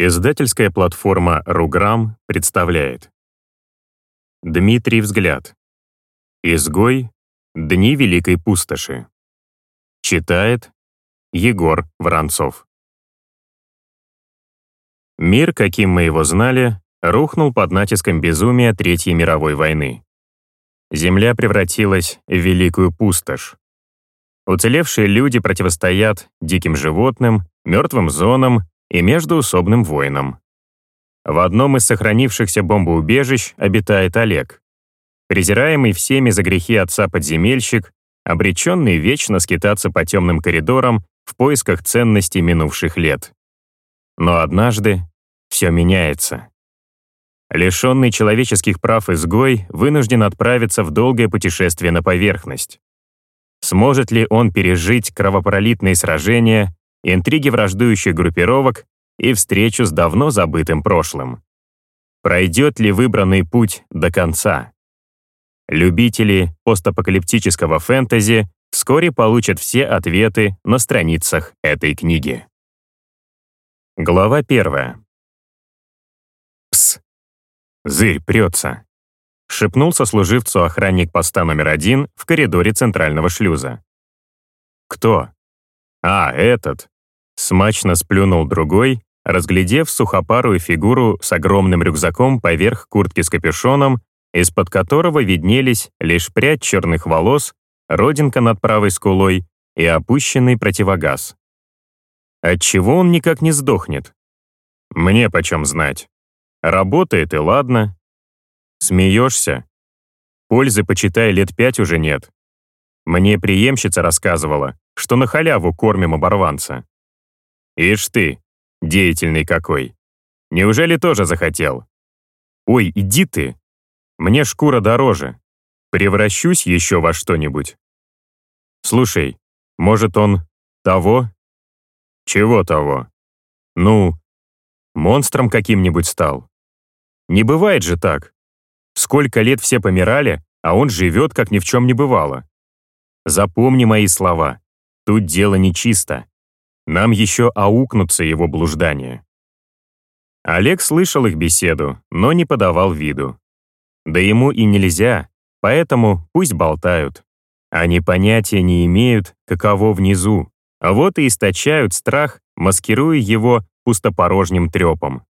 Издательская платформа «Руграм» представляет Дмитрий Взгляд Изгой Дни Великой Пустоши Читает Егор Воронцов Мир, каким мы его знали, рухнул под натиском безумия Третьей мировой войны. Земля превратилась в великую пустошь. Уцелевшие люди противостоят диким животным, мертвым зонам и междуусобным войнам. В одном из сохранившихся бомбоубежищ обитает Олег. Презираемый всеми за грехи отца подземельщик, обреченный вечно скитаться по темным коридорам в поисках ценностей минувших лет. Но однажды все меняется. Лишенный человеческих прав изгой вынужден отправиться в долгое путешествие на поверхность. Сможет ли он пережить кровопролитные сражения, интриги враждующих группировок и встречу с давно забытым прошлым. Пройдет ли выбранный путь до конца? Любители постапокалиптического фэнтези вскоре получат все ответы на страницах этой книги. Глава первая. «Пс! Зырь прется!» — шепнул сослуживцу охранник поста номер один в коридоре центрального шлюза. «Кто?» «А, этот!» Смачно сплюнул другой, разглядев сухопарую фигуру с огромным рюкзаком поверх куртки с капюшоном, из-под которого виднелись лишь прядь черных волос, родинка над правой скулой и опущенный противогаз. Отчего он никак не сдохнет? Мне почем знать. Работает и ладно. Смеешься? Пользы, почитай, лет пять уже нет. Мне преемщица рассказывала, что на халяву кормим оборванца. Ишь ты, деятельный какой. Неужели тоже захотел? Ой, иди ты. Мне шкура дороже. Превращусь еще во что-нибудь. Слушай, может он того? Чего того? Ну, монстром каким-нибудь стал. Не бывает же так. Сколько лет все помирали, а он живет, как ни в чем не бывало. Запомни мои слова. Тут дело нечисто. Нам еще аукнутся его блуждания. Олег слышал их беседу, но не подавал виду. Да ему и нельзя, поэтому пусть болтают. Они понятия не имеют, каково внизу, а вот и источают страх, маскируя его пустопорожним трепом.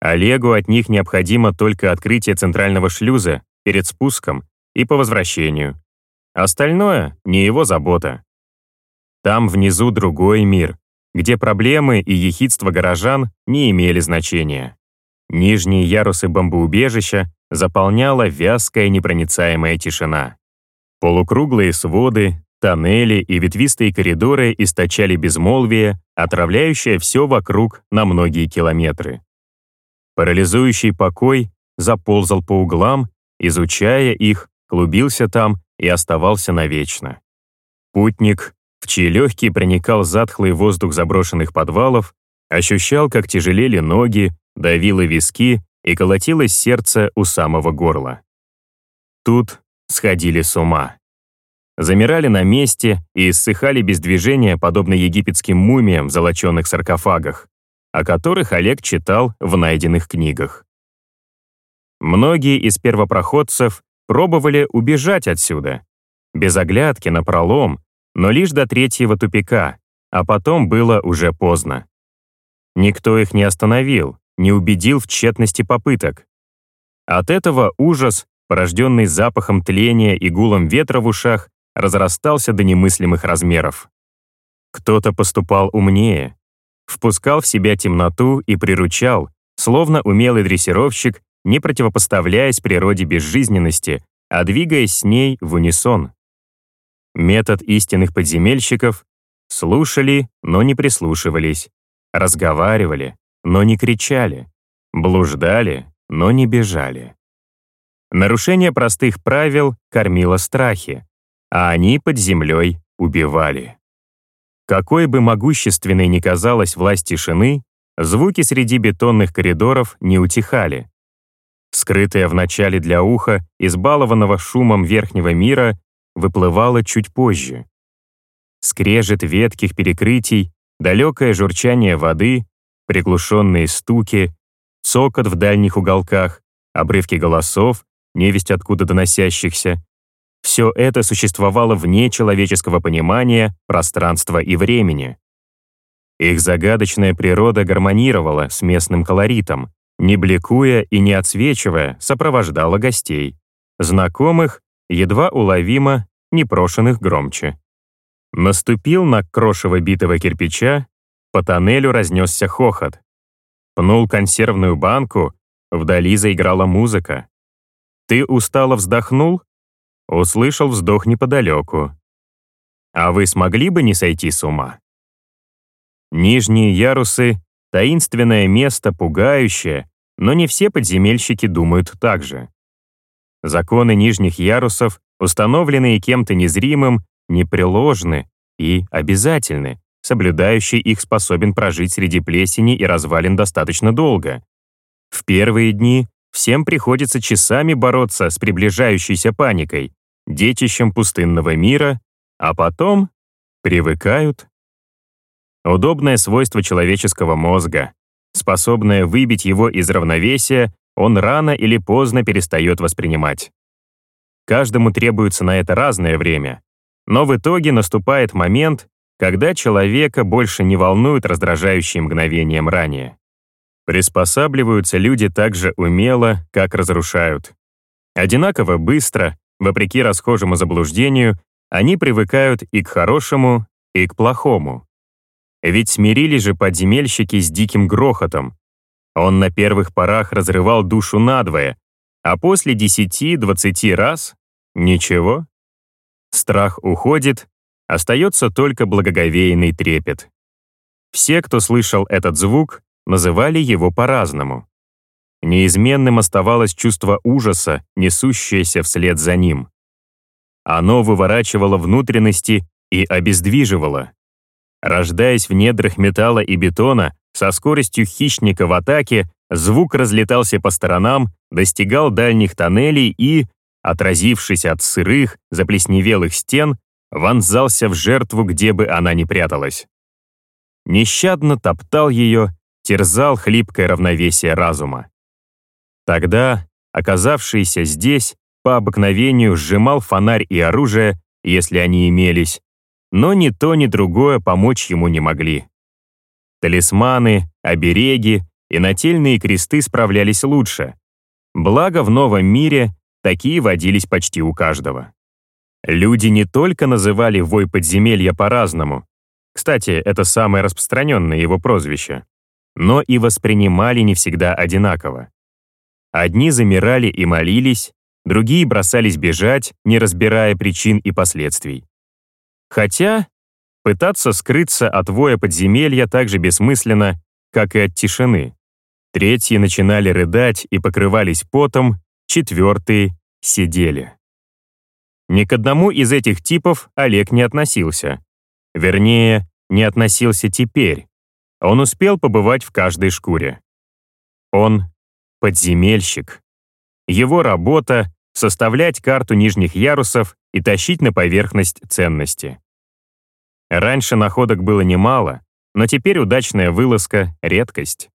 Олегу от них необходимо только открытие центрального шлюза перед спуском и по возвращению. Остальное — не его забота. Там внизу другой мир, где проблемы и ехидство горожан не имели значения. Нижние ярусы бомбоубежища заполняла вязкая непроницаемая тишина. Полукруглые своды, тоннели и ветвистые коридоры источали безмолвие, отравляющее все вокруг на многие километры. Парализующий покой заползал по углам, изучая их, клубился там и оставался навечно. Путник в чьи легкие проникал затхлый воздух заброшенных подвалов, ощущал, как тяжелели ноги, давило виски и колотилось сердце у самого горла. Тут сходили с ума. Замирали на месте и иссыхали без движения, подобно египетским мумиям в золоченных саркофагах, о которых Олег читал в найденных книгах. Многие из первопроходцев пробовали убежать отсюда, без оглядки на пролом, но лишь до третьего тупика, а потом было уже поздно. Никто их не остановил, не убедил в тщетности попыток. От этого ужас, порожденный запахом тления и гулом ветра в ушах, разрастался до немыслимых размеров. Кто-то поступал умнее, впускал в себя темноту и приручал, словно умелый дрессировщик, не противопоставляясь природе безжизненности, а двигаясь с ней в унисон. Метод истинных подземельщиков — слушали, но не прислушивались, разговаривали, но не кричали, блуждали, но не бежали. Нарушение простых правил кормило страхи, а они под землей убивали. Какой бы могущественной ни казалась власть тишины, звуки среди бетонных коридоров не утихали. Скрытая вначале для уха, избалованного шумом верхнего мира, выплывало чуть позже. Скрежет ветких перекрытий, далекое журчание воды, приглушенные стуки, цокот в дальних уголках, обрывки голосов, невесть откуда доносящихся. Все это существовало вне человеческого понимания пространства и времени. Их загадочная природа гармонировала с местным колоритом, не бликуя и не отсвечивая, сопровождала гостей. Знакомых, едва уловимо, непрошенных громче. Наступил на крошево битого кирпича, по тоннелю разнесся хохот. Пнул консервную банку, вдали заиграла музыка. Ты устало вздохнул? Услышал вздох неподалеку. А вы смогли бы не сойти с ума? Нижние ярусы — таинственное место, пугающее, но не все подземельщики думают так же. Законы нижних ярусов, установленные кем-то незримым, непреложны и обязательны, соблюдающий их способен прожить среди плесени и развалин достаточно долго. В первые дни всем приходится часами бороться с приближающейся паникой, детищем пустынного мира, а потом привыкают. Удобное свойство человеческого мозга, способное выбить его из равновесия, он рано или поздно перестает воспринимать. Каждому требуется на это разное время, но в итоге наступает момент, когда человека больше не волнуют раздражающие мгновением ранее. Приспосабливаются люди так же умело, как разрушают. Одинаково быстро, вопреки расхожему заблуждению, они привыкают и к хорошему, и к плохому. Ведь смирились же подземельщики с диким грохотом. Он на первых порах разрывал душу надвое, а после 10-20 раз — ничего. Страх уходит, остается только благоговейный трепет. Все, кто слышал этот звук, называли его по-разному. Неизменным оставалось чувство ужаса, несущееся вслед за ним. Оно выворачивало внутренности и обездвиживало. Рождаясь в недрах металла и бетона, со скоростью хищника в атаке, звук разлетался по сторонам, достигал дальних тоннелей и, отразившись от сырых, заплесневелых стен, вонзался в жертву, где бы она ни пряталась. Нещадно топтал ее, терзал хлипкое равновесие разума. Тогда, оказавшийся здесь, по обыкновению сжимал фонарь и оружие, если они имелись, но ни то, ни другое помочь ему не могли. Талисманы, обереги и нательные кресты справлялись лучше. Благо в новом мире такие водились почти у каждого. Люди не только называли вой подземелья по-разному, кстати, это самое распространенное его прозвище, но и воспринимали не всегда одинаково. Одни замирали и молились, другие бросались бежать, не разбирая причин и последствий. Хотя пытаться скрыться от воя подземелья так же бессмысленно, как и от тишины. Третьи начинали рыдать и покрывались потом, четвертые сидели. Ни к одному из этих типов Олег не относился. Вернее, не относился теперь. Он успел побывать в каждой шкуре. Он — подземельщик. Его работа — составлять карту нижних ярусов и тащить на поверхность ценности. Раньше находок было немало, но теперь удачная вылазка — редкость.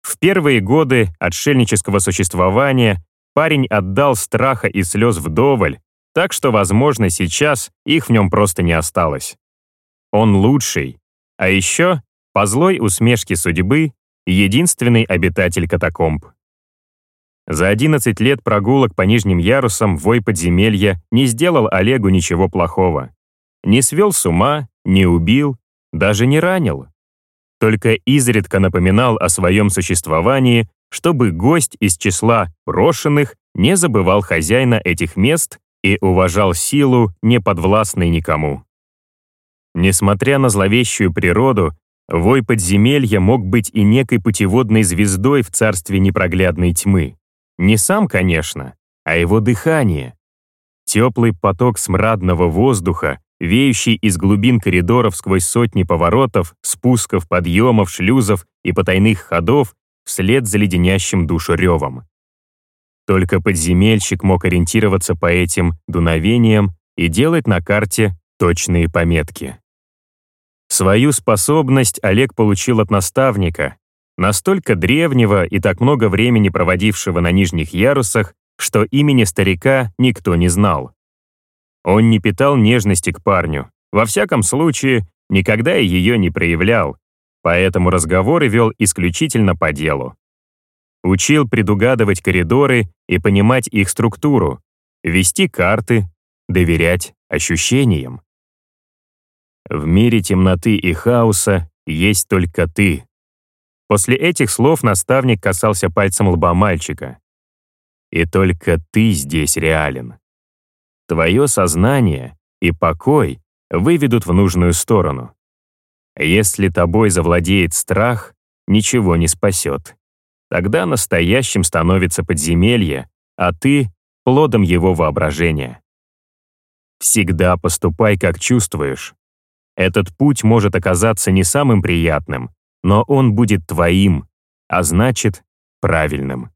В первые годы отшельнического существования парень отдал страха и слез вдоволь, так что, возможно, сейчас их в нем просто не осталось. Он лучший, а еще, по злой усмешке судьбы, единственный обитатель катакомб. За 11 лет прогулок по нижним ярусам вой подземелья не сделал Олегу ничего плохого. Не свел с ума, не убил, даже не ранил. Только изредка напоминал о своем существовании, чтобы гость из числа брошенных не забывал хозяина этих мест и уважал силу, не подвластной никому. Несмотря на зловещую природу, вой подземелья мог быть и некой путеводной звездой в царстве непроглядной тьмы. Не сам, конечно, а его дыхание. Теплый поток смрадного воздуха, веющий из глубин коридоров сквозь сотни поворотов, спусков, подъемов, шлюзов и потайных ходов вслед за леденящим душу ревом. Только подземельщик мог ориентироваться по этим дуновениям и делать на карте точные пометки. Свою способность Олег получил от наставника, настолько древнего и так много времени проводившего на нижних ярусах, что имени старика никто не знал. Он не питал нежности к парню, во всяком случае, никогда ее не проявлял, поэтому разговоры вел исключительно по делу. Учил предугадывать коридоры и понимать их структуру, вести карты, доверять ощущениям. В мире темноты и хаоса есть только ты. После этих слов наставник касался пальцем лба мальчика. И только ты здесь реален. Твое сознание и покой выведут в нужную сторону. Если тобой завладеет страх, ничего не спасет. Тогда настоящим становится подземелье, а ты — плодом его воображения. Всегда поступай, как чувствуешь. Этот путь может оказаться не самым приятным, но он будет твоим, а значит, правильным.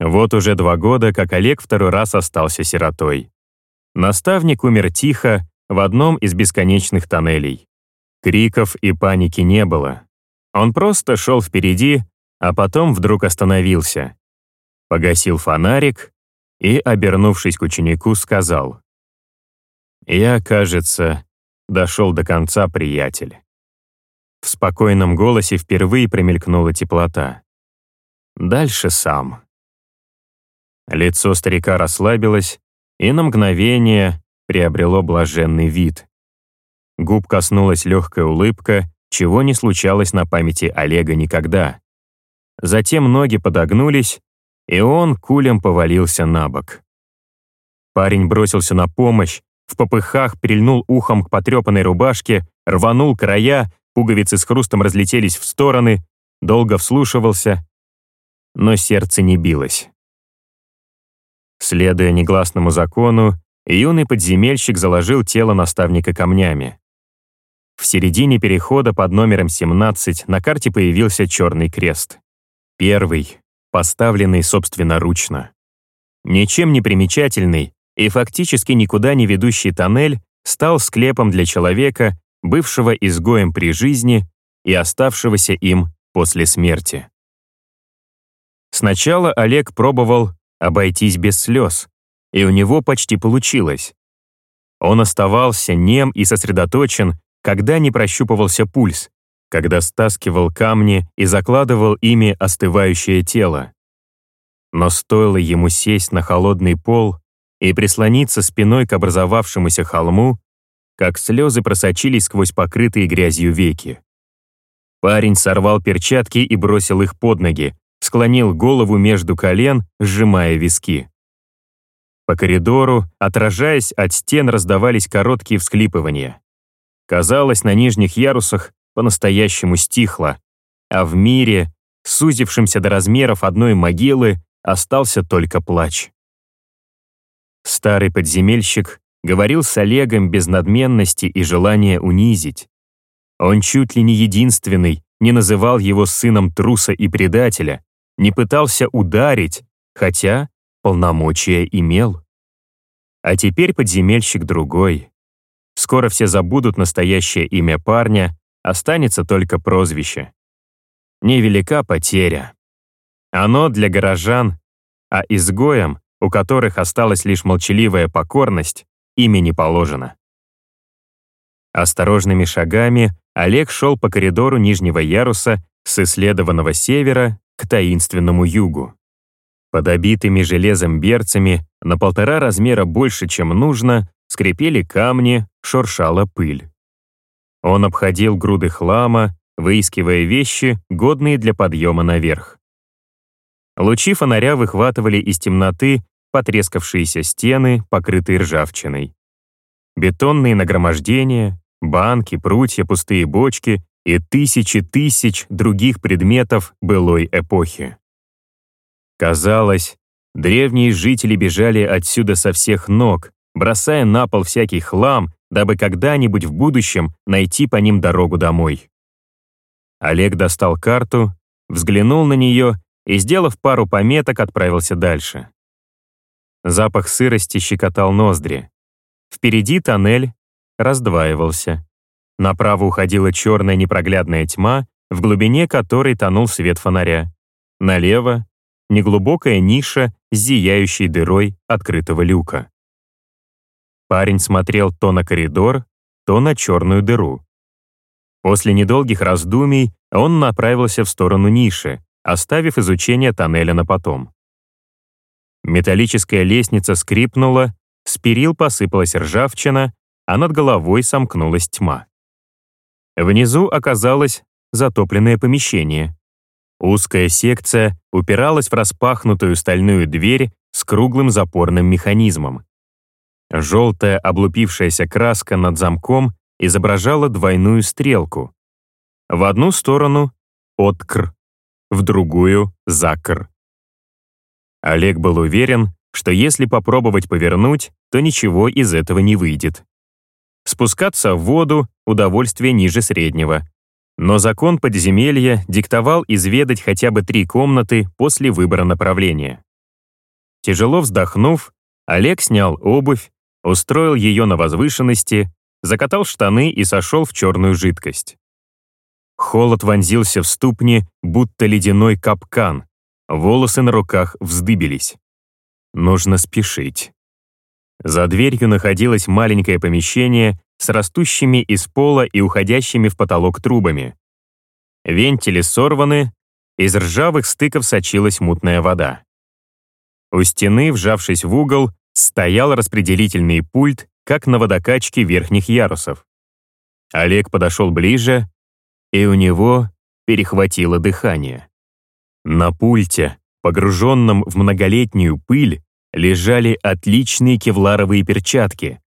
Вот уже два года, как Олег второй раз остался сиротой. Наставник умер тихо в одном из бесконечных тоннелей. Криков и паники не было. Он просто шел впереди, а потом вдруг остановился. Погасил фонарик и, обернувшись к ученику, сказал. «Я, кажется, дошел до конца, приятель». В спокойном голосе впервые промелькнула теплота. «Дальше сам». Лицо старика расслабилось и на мгновение приобрело блаженный вид. Губ коснулась легкая улыбка, чего не случалось на памяти Олега никогда. Затем ноги подогнулись, и он кулем повалился на бок. Парень бросился на помощь, в попыхах прильнул ухом к потрепанной рубашке, рванул края, пуговицы с хрустом разлетелись в стороны, долго вслушивался, но сердце не билось. Следуя негласному закону, юный подземельщик заложил тело наставника камнями. В середине перехода под номером 17 на карте появился черный крест. Первый, поставленный собственноручно. Ничем не примечательный и фактически никуда не ведущий тоннель стал склепом для человека, бывшего изгоем при жизни и оставшегося им после смерти. Сначала Олег пробовал обойтись без слез, и у него почти получилось. Он оставался нем и сосредоточен, когда не прощупывался пульс, когда стаскивал камни и закладывал ими остывающее тело. Но стоило ему сесть на холодный пол и прислониться спиной к образовавшемуся холму, как слезы просочились сквозь покрытые грязью веки. Парень сорвал перчатки и бросил их под ноги, склонил голову между колен, сжимая виски. По коридору, отражаясь от стен, раздавались короткие всхлипывания. Казалось, на нижних ярусах по-настоящему стихло, а в мире, сузившемся до размеров одной могилы, остался только плач. Старый подземельщик говорил с Олегом без надменности и желания унизить. Он чуть ли не единственный не называл его сыном труса и предателя, не пытался ударить, хотя полномочия имел. А теперь подземельщик другой. Скоро все забудут настоящее имя парня, останется только прозвище. Невелика потеря. Оно для горожан, а изгоям, у которых осталась лишь молчаливая покорность, ими не положено. Осторожными шагами Олег шел по коридору нижнего яруса с исследованного севера к таинственному югу. Под обитыми железом берцами на полтора размера больше, чем нужно, скрипели камни, шуршала пыль. Он обходил груды хлама, выискивая вещи, годные для подъема наверх. Лучи фонаря выхватывали из темноты потрескавшиеся стены, покрытые ржавчиной. Бетонные нагромождения, банки, прутья, пустые бочки и тысячи тысяч других предметов былой эпохи. Казалось, древние жители бежали отсюда со всех ног, бросая на пол всякий хлам, дабы когда-нибудь в будущем найти по ним дорогу домой. Олег достал карту, взглянул на нее и, сделав пару пометок, отправился дальше. Запах сырости щекотал ноздри. Впереди тоннель раздваивался. Направо уходила черная непроглядная тьма, в глубине которой тонул свет фонаря. Налево — неглубокая ниша с зияющей дырой открытого люка. Парень смотрел то на коридор, то на черную дыру. После недолгих раздумий он направился в сторону ниши, оставив изучение тоннеля на потом. Металлическая лестница скрипнула, с перил посыпалась ржавчина, а над головой сомкнулась тьма. Внизу оказалось затопленное помещение. Узкая секция упиралась в распахнутую стальную дверь с круглым запорным механизмом. Желтая облупившаяся краска над замком изображала двойную стрелку. В одну сторону — «откр», в другую — «закр». Олег был уверен, что если попробовать повернуть, то ничего из этого не выйдет. Спускаться в воду — удовольствие ниже среднего. Но закон подземелья диктовал изведать хотя бы три комнаты после выбора направления. Тяжело вздохнув, Олег снял обувь, устроил ее на возвышенности, закатал штаны и сошел в черную жидкость. Холод вонзился в ступни, будто ледяной капкан. Волосы на руках вздыбились. Нужно спешить. За дверью находилось маленькое помещение с растущими из пола и уходящими в потолок трубами. Вентили сорваны, из ржавых стыков сочилась мутная вода. У стены, вжавшись в угол, стоял распределительный пульт, как на водокачке верхних ярусов. Олег подошел ближе, и у него перехватило дыхание. На пульте, погруженном в многолетнюю пыль, лежали отличные кевларовые перчатки.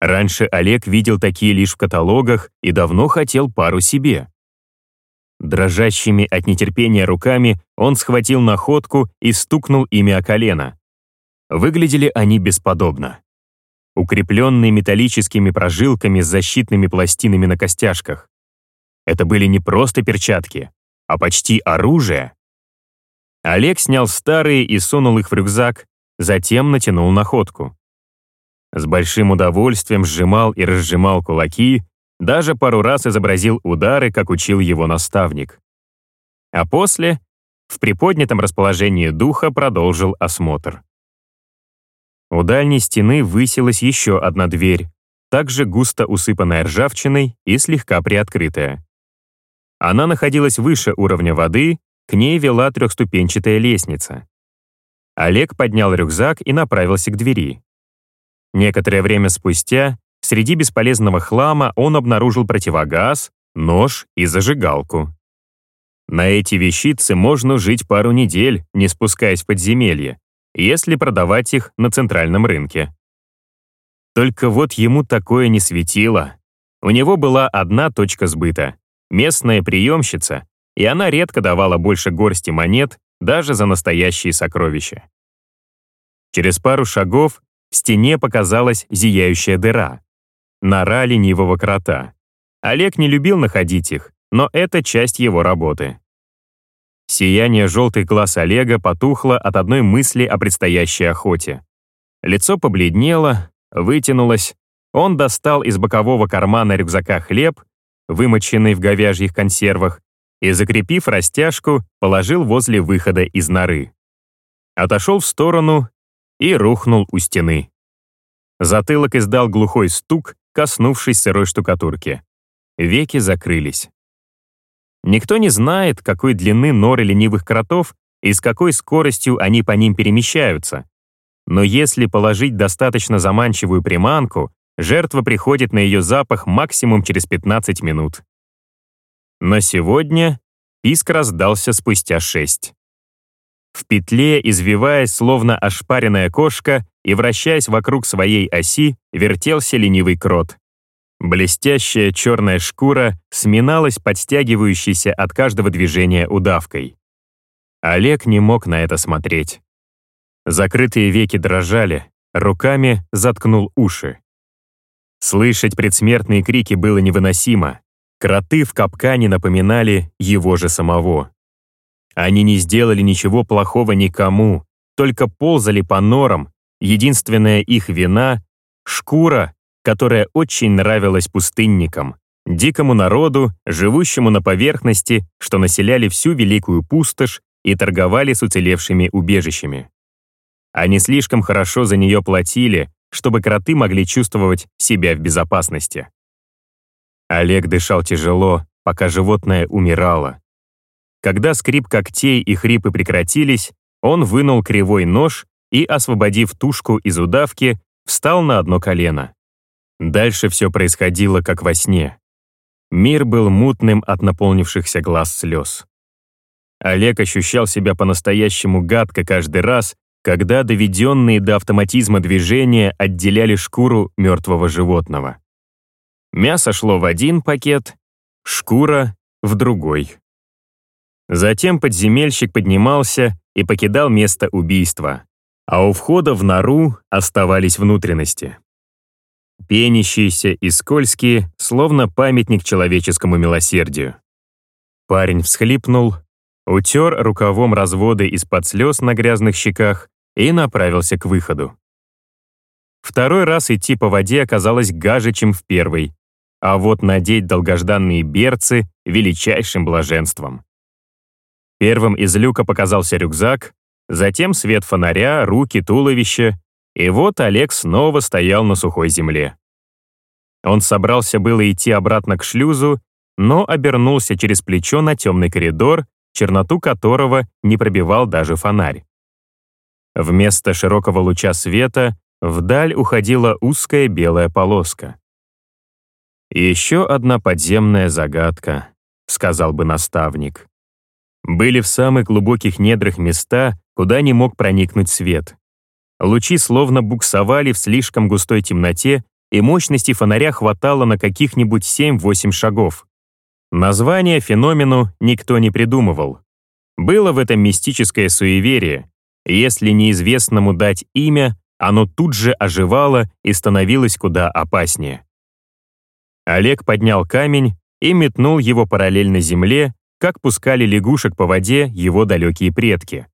Раньше Олег видел такие лишь в каталогах и давно хотел пару себе. Дрожащими от нетерпения руками он схватил находку и стукнул ими о колено. Выглядели они бесподобно. Укрепленные металлическими прожилками с защитными пластинами на костяшках. Это были не просто перчатки, а почти оружие. Олег снял старые и сунул их в рюкзак, затем натянул находку. С большим удовольствием сжимал и разжимал кулаки, даже пару раз изобразил удары, как учил его наставник. А после, в приподнятом расположении духа, продолжил осмотр. У дальней стены высилась еще одна дверь, также густо усыпанная ржавчиной и слегка приоткрытая. Она находилась выше уровня воды, к ней вела трехступенчатая лестница. Олег поднял рюкзак и направился к двери. Некоторое время спустя, среди бесполезного хлама он обнаружил противогаз, нож и зажигалку. На эти вещицы можно жить пару недель, не спускаясь в подземелье, если продавать их на центральном рынке. Только вот ему такое не светило. У него была одна точка сбыта — местная приемщица, и она редко давала больше горсти монет даже за настоящие сокровища. Через пару шагов в стене показалась зияющая дыра. Нора ленивого крота. Олег не любил находить их, но это часть его работы. Сияние желтых глаз Олега потухло от одной мысли о предстоящей охоте. Лицо побледнело, вытянулось. Он достал из бокового кармана рюкзака хлеб, вымоченный в говяжьих консервах, и, закрепив растяжку, положил возле выхода из норы. Отошел в сторону и рухнул у стены. Затылок издал глухой стук, коснувшись сырой штукатурки. Веки закрылись. Никто не знает, какой длины норы ленивых кротов и с какой скоростью они по ним перемещаются. Но если положить достаточно заманчивую приманку, жертва приходит на ее запах максимум через 15 минут. Но сегодня писк раздался спустя 6. В петле, извиваясь, словно ошпаренная кошка, и вращаясь вокруг своей оси, вертелся ленивый крот. Блестящая черная шкура сминалась подстягивающейся от каждого движения удавкой. Олег не мог на это смотреть. Закрытые веки дрожали, руками заткнул уши. Слышать предсмертные крики было невыносимо. Кроты в капкане напоминали его же самого. Они не сделали ничего плохого никому, только ползали по норам. Единственная их вина — шкура, которая очень нравилась пустынникам, дикому народу, живущему на поверхности, что населяли всю Великую Пустошь и торговали с уцелевшими убежищами. Они слишком хорошо за нее платили, чтобы кроты могли чувствовать себя в безопасности. Олег дышал тяжело, пока животное умирало. Когда скрип когтей и хрипы прекратились, он вынул кривой нож и, освободив тушку из удавки, встал на одно колено. Дальше все происходило, как во сне. Мир был мутным от наполнившихся глаз слез. Олег ощущал себя по-настоящему гадко каждый раз, когда доведенные до автоматизма движения отделяли шкуру мертвого животного. Мясо шло в один пакет, шкура — в другой. Затем подземельщик поднимался и покидал место убийства, а у входа в нору оставались внутренности. Пенящиеся и скользкие, словно памятник человеческому милосердию. Парень всхлипнул, утер рукавом разводы из-под слез на грязных щеках и направился к выходу. Второй раз идти по воде оказалось гаже, чем в первый, а вот надеть долгожданные берцы — величайшим блаженством. Первым из люка показался рюкзак, затем свет фонаря, руки, туловище, и вот Олег снова стоял на сухой земле. Он собрался было идти обратно к шлюзу, но обернулся через плечо на темный коридор, черноту которого не пробивал даже фонарь. Вместо широкого луча света вдаль уходила узкая белая полоска. «Еще одна подземная загадка», — сказал бы наставник. Были в самых глубоких недрах места, куда не мог проникнуть свет. Лучи словно буксовали в слишком густой темноте, и мощности фонаря хватало на каких-нибудь 7-8 шагов. Название феномену никто не придумывал. Было в этом мистическое суеверие. Если неизвестному дать имя, оно тут же оживало и становилось куда опаснее. Олег поднял камень и метнул его параллельно земле, как пускали лягушек по воде его далекие предки.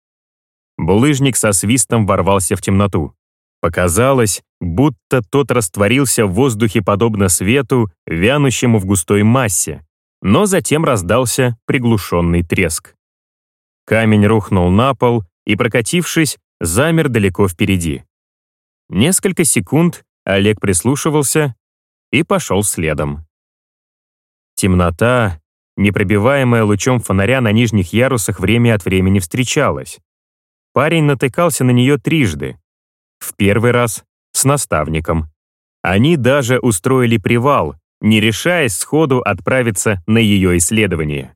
Булыжник со свистом ворвался в темноту. Показалось, будто тот растворился в воздухе подобно свету, вянущему в густой массе, но затем раздался приглушенный треск. Камень рухнул на пол и, прокатившись, замер далеко впереди. Несколько секунд Олег прислушивался, и пошел следом. Темнота, непробиваемая лучом фонаря на нижних ярусах, время от времени встречалась. Парень натыкался на нее трижды. В первый раз с наставником. Они даже устроили привал, не решаясь сходу отправиться на ее исследование.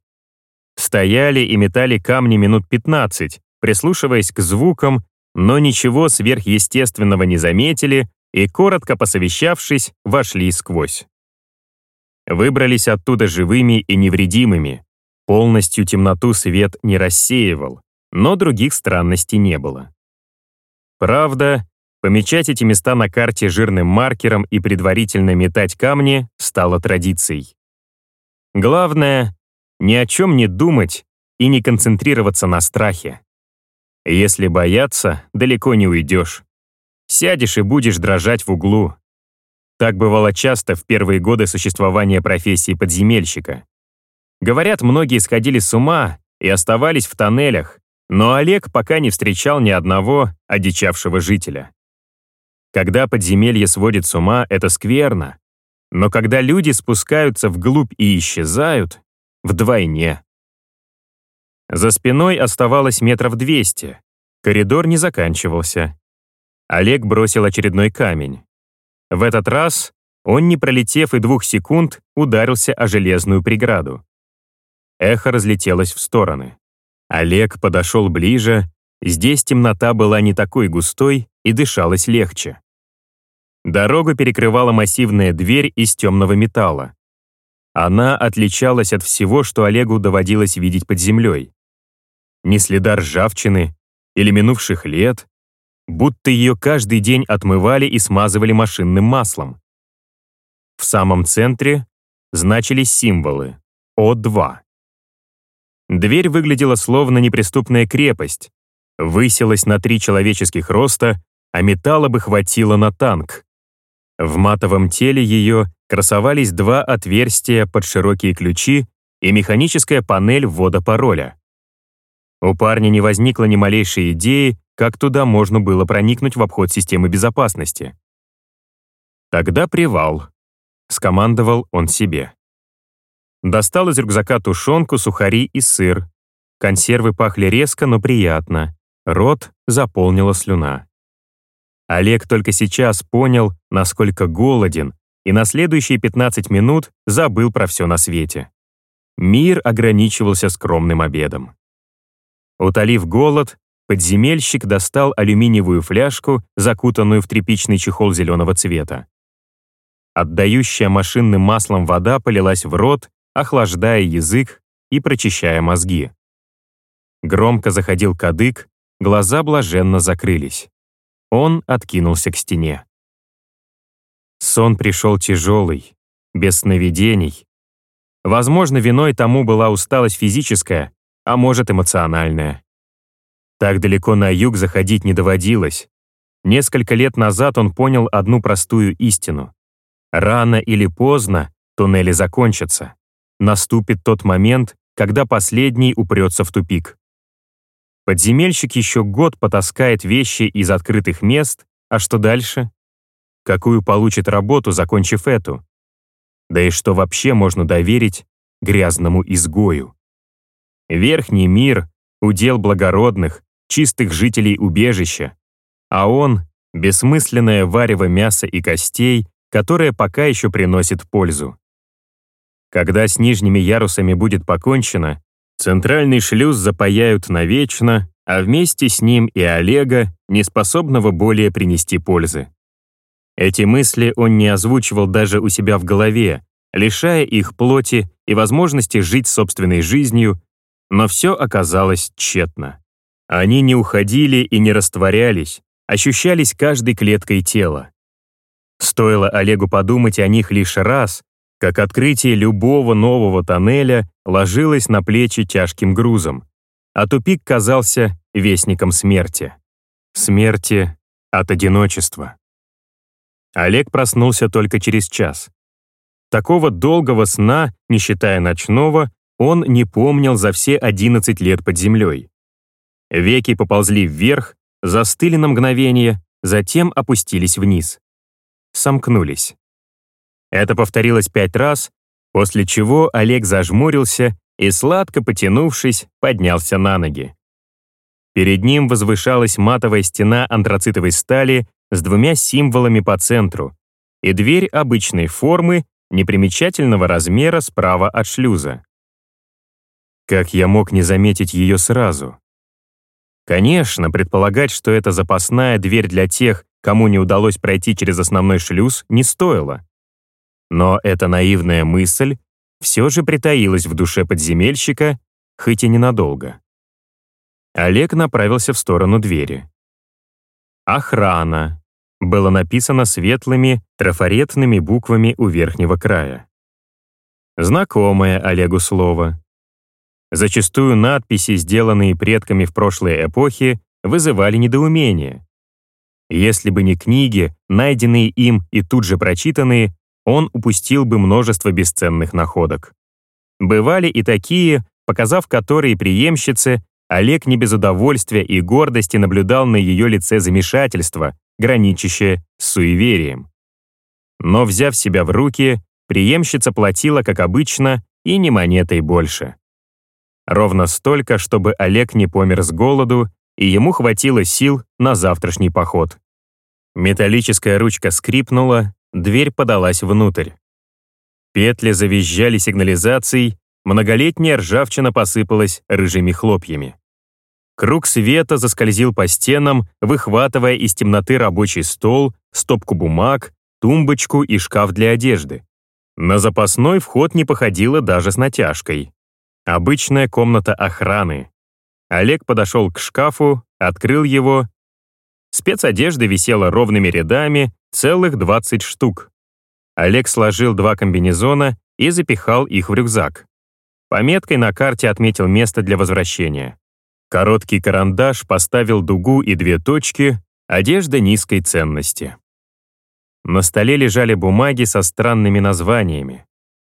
Стояли и метали камни минут 15, прислушиваясь к звукам, но ничего сверхъестественного не заметили и, коротко посовещавшись, вошли сквозь. Выбрались оттуда живыми и невредимыми. Полностью темноту свет не рассеивал, но других странностей не было. Правда, помечать эти места на карте жирным маркером и предварительно метать камни стало традицией. Главное — ни о чем не думать и не концентрироваться на страхе. Если бояться, далеко не уйдешь. Сядешь и будешь дрожать в углу. Так бывало часто в первые годы существования профессии подземельщика. Говорят, многие сходили с ума и оставались в тоннелях, но Олег пока не встречал ни одного одичавшего жителя. Когда подземелье сводит с ума, это скверно. Но когда люди спускаются вглубь и исчезают, вдвойне. За спиной оставалось метров двести. Коридор не заканчивался. Олег бросил очередной камень. В этот раз он, не пролетев и двух секунд, ударился о железную преграду. Эхо разлетелось в стороны. Олег подошел ближе, здесь темнота была не такой густой и дышалось легче. Дорогу перекрывала массивная дверь из темного металла. Она отличалась от всего, что Олегу доводилось видеть под землей. Ни следа ржавчины или минувших лет, будто ее каждый день отмывали и смазывали машинным маслом. В самом центре значились символы О2. Дверь выглядела словно неприступная крепость, высилась на три человеческих роста, а металла бы хватило на танк. В матовом теле ее красовались два отверстия под широкие ключи и механическая панель ввода пароля. У парня не возникло ни малейшей идеи, как туда можно было проникнуть в обход системы безопасности. «Тогда привал», — скомандовал он себе. Достал из рюкзака тушенку, сухари и сыр. Консервы пахли резко, но приятно. Рот заполнила слюна. Олег только сейчас понял, насколько голоден, и на следующие 15 минут забыл про все на свете. Мир ограничивался скромным обедом. Утолив голод, подземельщик достал алюминиевую фляжку, закутанную в тряпичный чехол зеленого цвета. Отдающая машинным маслом вода полилась в рот, охлаждая язык и прочищая мозги. Громко заходил кадык, глаза блаженно закрылись. Он откинулся к стене. Сон пришел тяжелый, без сновидений. Возможно, виной тому была усталость физическая, а может, эмоциональная. Так далеко на юг заходить не доводилось. Несколько лет назад он понял одну простую истину. Рано или поздно туннели закончатся наступит тот момент, когда последний упрется в тупик. Подземельщик еще год потаскает вещи из открытых мест, а что дальше? Какую получит работу, закончив эту? Да и что вообще можно доверить грязному изгою? Верхний мир — удел благородных, чистых жителей убежища, а он — бессмысленное варево мяса и костей, которое пока еще приносит пользу. Когда с нижними ярусами будет покончено, центральный шлюз запаяют навечно, а вместе с ним и Олега, неспособного более принести пользы. Эти мысли он не озвучивал даже у себя в голове, лишая их плоти и возможности жить собственной жизнью, но все оказалось тщетно. Они не уходили и не растворялись, ощущались каждой клеткой тела. Стоило Олегу подумать о них лишь раз, как открытие любого нового тоннеля ложилось на плечи тяжким грузом, а тупик казался вестником смерти. Смерти от одиночества. Олег проснулся только через час. Такого долгого сна, не считая ночного, он не помнил за все 11 лет под землей. Веки поползли вверх, застыли на мгновение, затем опустились вниз. Сомкнулись. Это повторилось пять раз, после чего Олег зажмурился и, сладко потянувшись, поднялся на ноги. Перед ним возвышалась матовая стена антрацитовой стали с двумя символами по центру и дверь обычной формы, непримечательного размера справа от шлюза. Как я мог не заметить ее сразу? Конечно, предполагать, что это запасная дверь для тех, кому не удалось пройти через основной шлюз, не стоило. Но эта наивная мысль все же притаилась в душе подземельщика, хоть и ненадолго. Олег направился в сторону двери. «Охрана» было написано светлыми трафаретными буквами у верхнего края. Знакомое Олегу слово. Зачастую надписи, сделанные предками в прошлой эпохе, вызывали недоумение. Если бы не книги, найденные им и тут же прочитанные, он упустил бы множество бесценных находок. Бывали и такие, показав которые преемщице, Олег не без удовольствия и гордости наблюдал на ее лице замешательство, граничащее с суеверием. Но, взяв себя в руки, преемщица платила, как обычно, и не монетой больше. Ровно столько, чтобы Олег не помер с голоду, и ему хватило сил на завтрашний поход. Металлическая ручка скрипнула, Дверь подалась внутрь. Петли завизжали сигнализацией, многолетняя ржавчина посыпалась рыжими хлопьями. Круг света заскользил по стенам, выхватывая из темноты рабочий стол, стопку бумаг, тумбочку и шкаф для одежды. На запасной вход не походило даже с натяжкой. Обычная комната охраны. Олег подошел к шкафу, открыл его. Спецодежда висела ровными рядами, Целых 20 штук. Олег сложил два комбинезона и запихал их в рюкзак. Пометкой на карте отметил место для возвращения. Короткий карандаш поставил дугу и две точки, одежда низкой ценности. На столе лежали бумаги со странными названиями.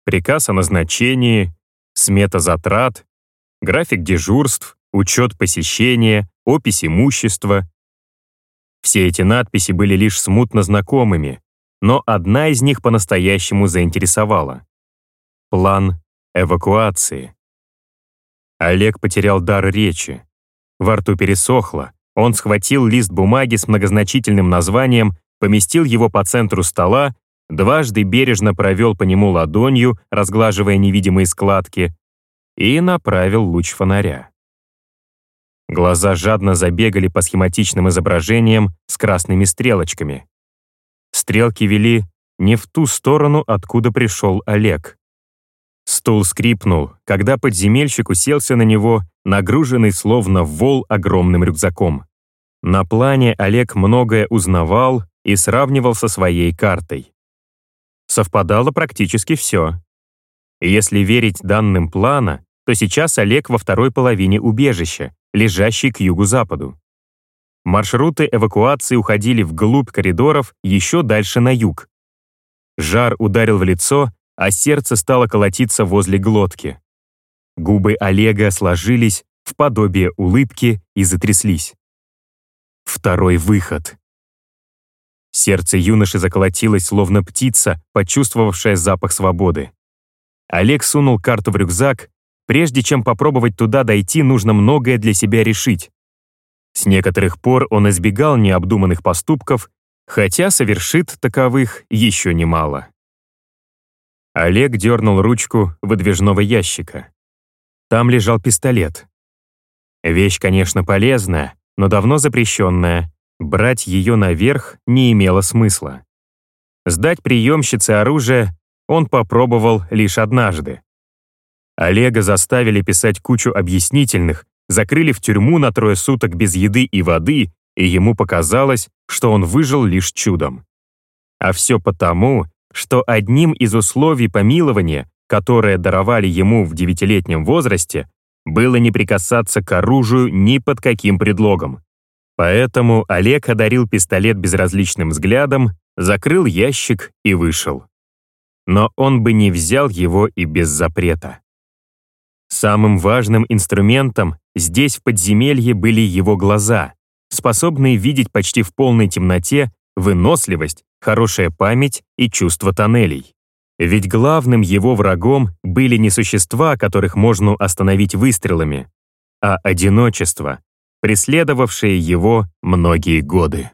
Приказ о назначении, смета затрат, график дежурств, учет посещения, опись имущества. Все эти надписи были лишь смутно знакомыми, но одна из них по-настоящему заинтересовала. План эвакуации. Олег потерял дар речи. Во рту пересохло. Он схватил лист бумаги с многозначительным названием, поместил его по центру стола, дважды бережно провел по нему ладонью, разглаживая невидимые складки, и направил луч фонаря. Глаза жадно забегали по схематичным изображениям с красными стрелочками. Стрелки вели не в ту сторону, откуда пришел Олег. Стул скрипнул, когда подземельщик уселся на него, нагруженный словно вол огромным рюкзаком. На плане Олег многое узнавал и сравнивал со своей картой. Совпадало практически все. Если верить данным плана, то сейчас Олег во второй половине убежища, лежащей к югу-западу. Маршруты эвакуации уходили вглубь коридоров еще дальше на юг. Жар ударил в лицо, а сердце стало колотиться возле глотки. Губы Олега сложились в подобие улыбки и затряслись. Второй выход. Сердце юноши заколотилось, словно птица, почувствовавшая запах свободы. Олег сунул карту в рюкзак. Прежде чем попробовать туда дойти, нужно многое для себя решить. С некоторых пор он избегал необдуманных поступков, хотя совершит таковых еще немало. Олег дернул ручку выдвижного ящика. Там лежал пистолет. Вещь, конечно, полезная, но давно запрещенная. Брать ее наверх не имело смысла. Сдать приемщице оружие он попробовал лишь однажды. Олега заставили писать кучу объяснительных, закрыли в тюрьму на трое суток без еды и воды, и ему показалось, что он выжил лишь чудом. А все потому, что одним из условий помилования, которое даровали ему в девятилетнем возрасте, было не прикасаться к оружию ни под каким предлогом. Поэтому Олег одарил пистолет безразличным взглядом, закрыл ящик и вышел. Но он бы не взял его и без запрета. Самым важным инструментом здесь в подземелье были его глаза, способные видеть почти в полной темноте выносливость, хорошая память и чувство тоннелей. Ведь главным его врагом были не существа, которых можно остановить выстрелами, а одиночество, преследовавшее его многие годы.